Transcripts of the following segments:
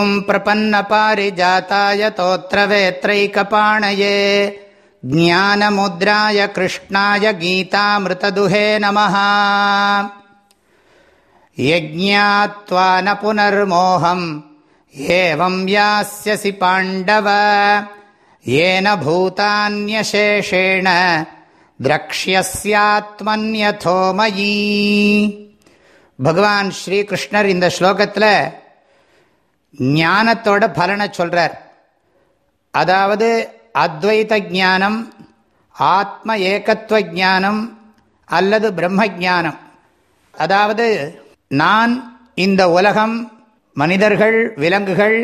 ॐ प्रपन्नपारिजाताय तोत्रवेत्रैकपाणये ज्ञानमुद्राय कृष्णाय गीतामृतदुहे नमः यज्ञात्वा न पुनर्मोहम् एवं यास्यसि पाण्डव येन भूतान्यशेषेण द्रक्ष्यस्यात्मन्यथो मयी பகவான் ஸ்ரீகிருஷ்ணர் இந்த ஸ்லோகத்தில் ஞானத்தோட பலனை சொல்றார். அதாவது அத்வைத ஞானம் ஆத்ம ஏகத்துவ ஞானம் அல்லது பிரம்ம ஜானம் அதாவது நான் இந்த உலகம் மனிதர்கள் விலங்குகள்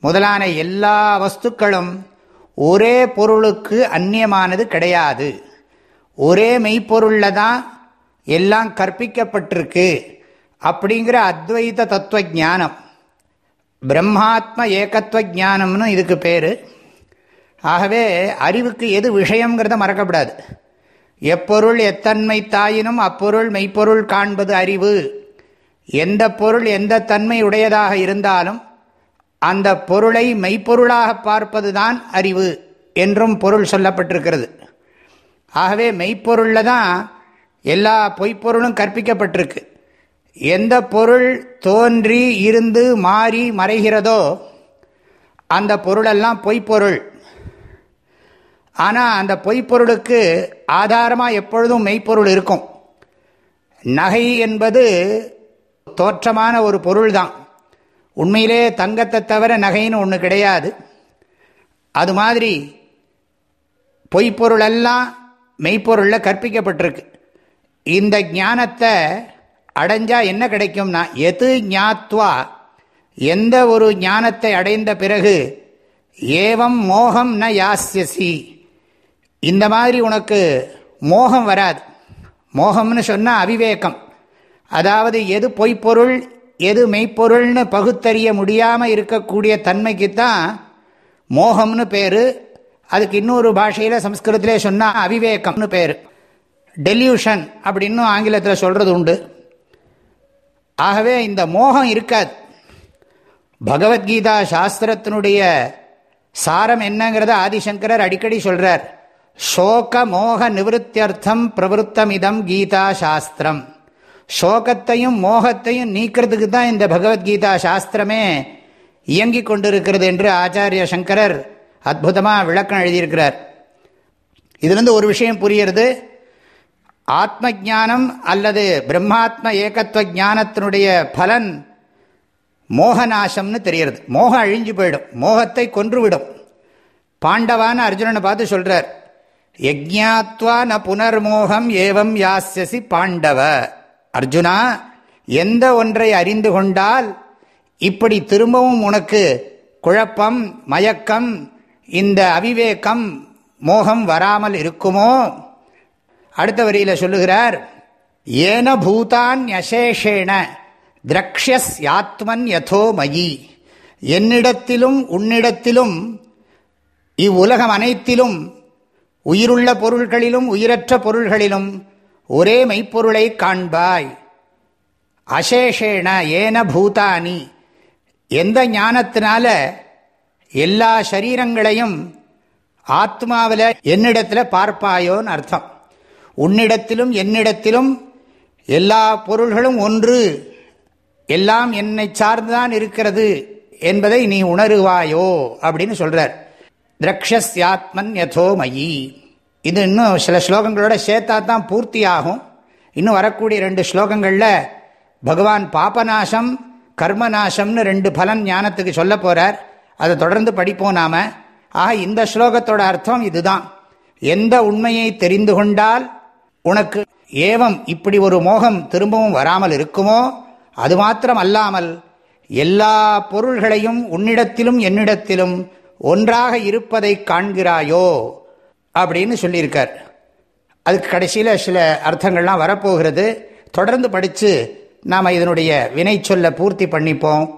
முதலான எல்லா வஸ்துக்களும் ஒரே பொருளுக்கு அந்நியமானது கிடையாது. ஒரே மெய்ப்பொருளில் தான் எல்லாம் கற்பிக்கப்பட்டிருக்கு அப்படிங்கிற அத்வைத தத்துவ ஜானம் பிரம்மாத்ம ஏகத்துவ ஜானம்னு இதுக்கு பேர். ஆகவே அறிவுக்கு எது விஷயங்கிறத மறக்கப்படாது எப்பொருள் எத்தன்மை தாயினும் அப்பொருள் மெய்ப்பொருள் காண்பது அறிவு. எந்த பொருள் எந்த தன்மை உடையதாக இருந்தாலும் அந்த பொருளை மெய்ப்பொருளாக பார்ப்பது தான் அறிவு என்றும் பொருள் சொல்லப்பட்டிருக்கிறது. ஆகவே மெய்ப்பொருளில் தான் எல்லா பொய்ப்பொருளும் கற்பிக்கப்பட்டிருக்கு. எந்த பொருள் தோன்றி இருந்து மாறி மறைகிறதோ அந்த பொருளெல்லாம் பொய்ப்பொருள். ஆனால் அந்த பொய்ப்பொருளுக்கு ஆதாரமாக எப்பொழுதும் மெய்ப்பொருள் இருக்கும். நகை என்பது தோற்றமான ஒரு பொருள் தான் உண்மையிலே தங்கத்தை தவிர நகைன்னு ஒன்று கிடையாது. அது மாதிரி பொய்ப்பொருளெல்லாம் மெய்ப்பொருளில் கற்பிக்கப்பட்டிருக்கு. இந்த ஞானத்தை அடைஞ்சா என்ன கிடைக்கும்னா எது ஞாத்வா எந்த ஒரு ஞானத்தை அடைந்த பிறகு ஏவம் மோகம் ந யாசியசி இந்த மாதிரி உனக்கு மோகம் வராது. மோகம்னு சொன்னால் அவிவேகம். அதாவது எது பொய்ப்பொருள் எது மெய்ப்பொருள்னு பகுத்தறிய முடியாமல் இருக்கக்கூடிய தன்மைக்கு தான் மோகம்னு பேர். அதுக்கு இன்னொரு பாஷையில் சம்ஸ்கிருதத்திலே சொன்னால் அவிவேகம்னு பேர். டெல்யூஷன் அப்படின்னு ஆங்கிலத்தில் சொல்கிறது உண்டு. ஆகவே இந்த மோகம் இருக்காது. பகவத்கீதா சாஸ்திரத்தினுடைய சாரம் என்னங்கிறத ஆதிசங்கரர் அடிக்கடி சொல்கிறார் சோக மோக நிவத்தியர்த்தம் பிரவருத்தமிதம் கீதா சாஸ்திரம். சோகத்தையும் மோகத்தையும் நீக்கிறதுக்கு தான் இந்த பகவத்கீதா சாஸ்திரமே இயங்கி கொண்டிருக்கிறது என்று ஆச்சாரிய சங்கரர் அற்புதமாக விளக்கம் எழுதியிருக்கிறார். இதுலேருந்து ஒரு விஷயம் புரியுறது. ஆத்ம ஜானம் அல்லது பிரம்மாத்ம ஏகத்துவ ஜானத்தினுடைய பலன் மோகநாசம்னு தெரியறது மோகம் அழிஞ்சு போயிடும். மோகத்தை கொன்றுவிடும். பாண்டவான அர்ஜுனனை பார்த்து சொல்கிறார் யஜ்ஞாத்வா ந புனர்மோகம் ஏவம் யாசியசி பாண்டவ. அர்ஜுனா எந்த ஒன்றை அறிந்து கொண்டால் இப்படி திரும்பவும் உனக்கு குழப்பம் மயக்கம் இந்த அவிவேகம் மோகம் வராமல் இருக்குமோ? அடுத்த வரியில் சொல்லுகிறார் ஏன பூதான் யசேஷேன திரக்ஷஸ் யாத்மன் யதோ மயி. என்னிடத்திலும் உன்னிடத்திலும் இவ்வுலகம் அனைத்திலும் உயிருள்ள பொருள்களிலும் உயிரற்ற பொருள்களிலும் ஒரே மெய்ப்பொருளை காண்பாய். அசேஷேன ஏன பூதானி. எந்த ஞானத்தினால எல்லா சரீரங்களையும் ஆத்மாவில் என்னிடத்தில் பார்ப்பாயோன்னு அர்த்தம். உன்னிடத்திலும் என்னிடத்திலும் எல்லா பொருள்களும் ஒன்று. எல்லாம் என்னை சார்ந்துதான் இருக்கிறது என்பதை நீ உணருவாயோ அப்படின்னு சொல்றார். திரக்ஷஸ்யாத்மன் யதோ மயி இது இன்னும் சில ஸ்லோகங்களோட சேர்த்தா தான் பூர்த்தி ஆகும் இன்னும் வரக்கூடிய ரெண்டு ஸ்லோகங்களில் பகவான் பாபநாசம் கர்மநாசம்னு ரெண்டு பலன் ஞானத்துக்கு சொல்ல போகிறார் அதை தொடர்ந்து படிப்போம் நாம. ஆக இந்த ஸ்லோகத்தோட அர்த்தம் இதுதான். எந்த உண்மையை தெரிந்து கொண்டால் உனக்கு ஏவம் இப்படி ஒரு மோகம் திரும்பவும் வராமல் இருக்குமோ? அது மாத்திரம் அல்லாமல் எல்லா பொருள்களையும் உன்னிடத்திலும் என்னிடத்திலும் ஒன்றாக இருப்பதை காண்கிறாயோ? அப்படின்னு சொல்லியிருக்கார். அதுக்கு கடைசியில் சில அர்த்தங்கள்லாம் வரப்போகிறது. தொடர்ந்து படித்து நாம் இதனுடைய வினை சொல்ல பூர்த்தி பண்ணிப்போம்.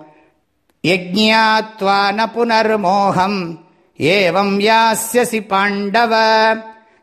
யஜ்ஞாத்வா ந புனர்மோகம் ஏவம் யாசியசி பாண்டவ.